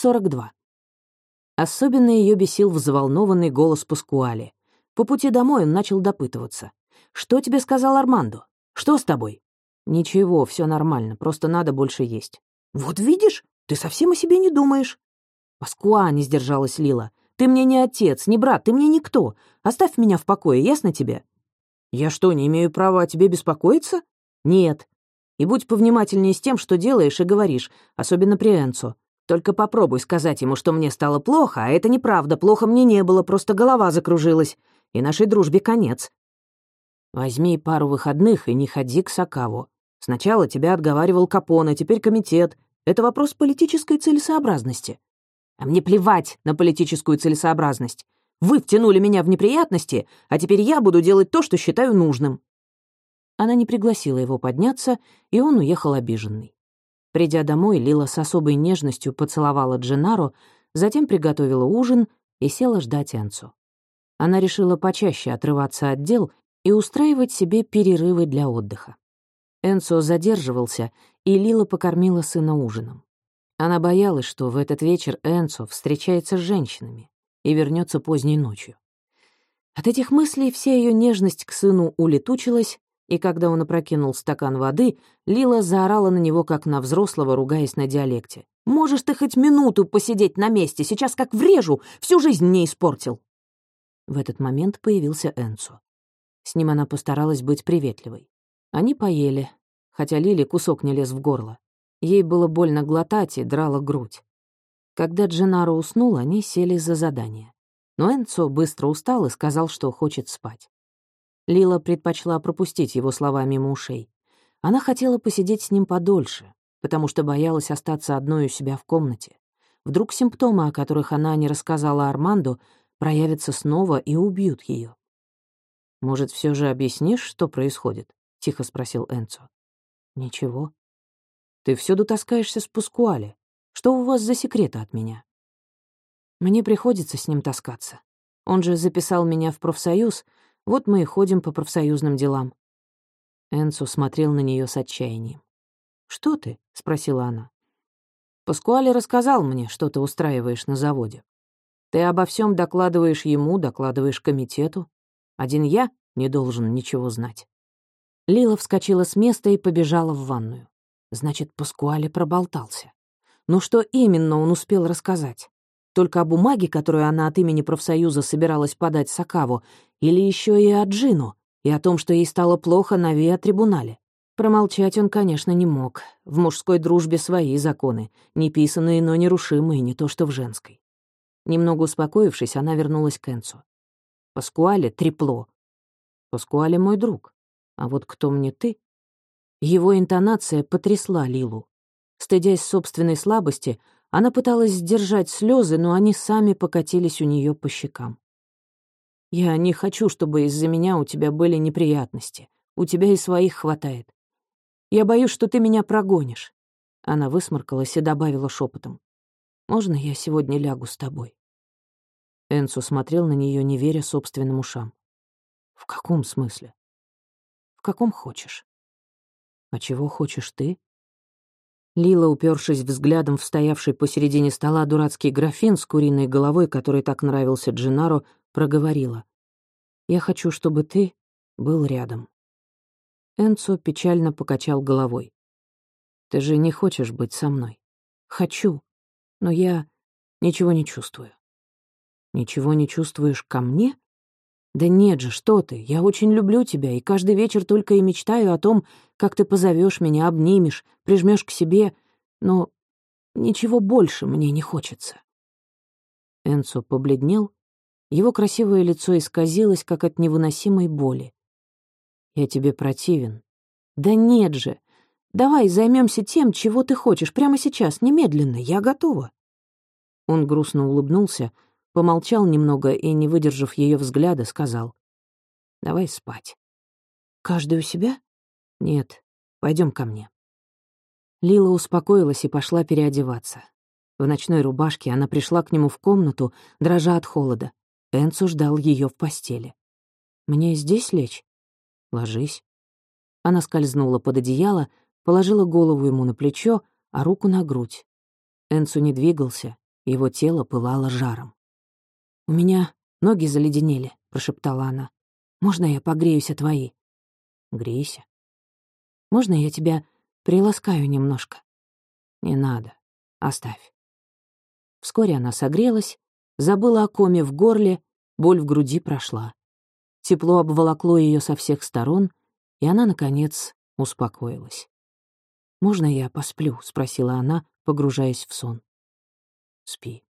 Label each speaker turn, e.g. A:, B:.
A: 42. Особенно ее бесил взволнованный голос Паскуали. По пути домой он начал допытываться. «Что тебе сказал Армандо? Что с тобой?» «Ничего, все нормально, просто надо больше есть». «Вот видишь, ты совсем о себе не думаешь». «Паскуа», — не сдержалась Лила. «Ты мне не отец, не брат, ты мне никто. Оставь меня в покое, ясно тебе?» «Я что, не имею права о тебе беспокоиться?» «Нет. И будь повнимательнее с тем, что делаешь и говоришь, особенно при Энцо. Только попробуй сказать ему, что мне стало плохо, а это неправда, плохо мне не было, просто голова закружилась. И нашей дружбе конец. Возьми пару выходных и не ходи к Сакаву. Сначала тебя отговаривал Капона, теперь комитет. Это вопрос политической целесообразности. А мне плевать на политическую целесообразность. Вы втянули меня в неприятности, а теперь я буду делать то, что считаю нужным». Она не пригласила его подняться, и он уехал обиженный. Придя домой, Лила с особой нежностью поцеловала Дженаро, затем приготовила ужин и села ждать Энцу. Она решила почаще отрываться от дел и устраивать себе перерывы для отдыха. Энцо задерживался, и Лила покормила сына ужином. Она боялась, что в этот вечер Энцо встречается с женщинами и вернется поздней ночью. От этих мыслей вся ее нежность к сыну улетучилась, и когда он опрокинул стакан воды, Лила заорала на него, как на взрослого, ругаясь на диалекте. «Можешь ты хоть минуту посидеть на месте, сейчас как врежу, всю жизнь мне испортил!» В этот момент появился Энцо. С ним она постаралась быть приветливой. Они поели, хотя Лили кусок не лез в горло. Ей было больно глотать и драла грудь. Когда Дженаро уснул, они сели за задание. Но Энцо быстро устал и сказал, что хочет спать. Лила предпочла пропустить его слова мимо ушей. Она хотела посидеть с ним подольше, потому что боялась остаться одной у себя в комнате. Вдруг симптомы, о которых она не рассказала Арманду, проявятся снова и убьют ее. «Может, все же объяснишь, что происходит?» — тихо спросил Энцо. «Ничего. Ты всюду таскаешься с Пускуале. Что у вас за секреты от меня?» «Мне приходится с ним таскаться. Он же записал меня в профсоюз, вот мы и ходим по профсоюзным делам». Энцо смотрел на нее с отчаянием. «Что ты?» — спросила она. «Паскуале рассказал мне, что ты устраиваешь на заводе. Ты обо всем докладываешь ему, докладываешь комитету. Один я не должен ничего знать». Лила вскочила с места и побежала в ванную. Значит, Паскуале проболтался. Но что именно он успел рассказать? Только о бумаге, которую она от имени профсоюза собиралась подать Сакаву, или еще и о Джину, и о том, что ей стало плохо на ВИА-трибунале? Промолчать он, конечно, не мог. В мужской дружбе свои законы, неписанные, но нерушимые, не то что в женской. Немного успокоившись, она вернулась к Энцу. «Паскуале — трепло. Паскуале — мой друг. А вот кто мне ты?» Его интонация потрясла Лилу. Стыдясь собственной слабости, она пыталась сдержать слезы, но они сами покатились у нее по щекам. «Я не хочу, чтобы из-за меня у тебя были неприятности. У тебя и своих хватает. Я боюсь, что ты меня прогонишь». Она высморкалась и добавила шепотом. «Можно я сегодня лягу с тобой?» Энсу смотрел на нее, не веря собственным ушам. «В каком смысле?» В каком хочешь. А чего хочешь ты? Лила, упершись взглядом в стоявший посередине стола дурацкий графин с куриной головой, который так нравился Джинаро, проговорила. «Я хочу, чтобы ты был рядом». Энцо печально покачал головой. «Ты же не хочешь быть со мной?» «Хочу, но я ничего не чувствую». «Ничего не чувствуешь ко мне?» «Да нет же, что ты, я очень люблю тебя, и каждый вечер только и мечтаю о том, как ты позовешь меня, обнимешь, прижмешь к себе, но ничего больше мне не хочется». Энцо побледнел, его красивое лицо исказилось, как от невыносимой боли. «Я тебе противен». «Да нет же! Давай займемся тем, чего ты хочешь, прямо сейчас, немедленно, я готова». Он грустно улыбнулся, — Помолчал немного и, не выдержав ее взгляда, сказал. «Давай спать». «Каждый у себя?» «Нет, пойдем ко мне». Лила успокоилась и пошла переодеваться. В ночной рубашке она пришла к нему в комнату, дрожа от холода. Энцу ждал ее в постели. «Мне здесь лечь?» «Ложись». Она скользнула под одеяло, положила голову ему на плечо, а руку на грудь. Энцу не двигался, Его тело пылало жаром. «У меня ноги заледенели», — прошептала она. «Можно я погреюсь о твои?» «Грейся». «Можно я тебя приласкаю немножко?» «Не надо. Оставь». Вскоре она согрелась, забыла о коме в горле, боль в груди прошла. Тепло обволокло ее со всех сторон, и она, наконец, успокоилась. «Можно я посплю?» — спросила она, погружаясь в сон. «Спи».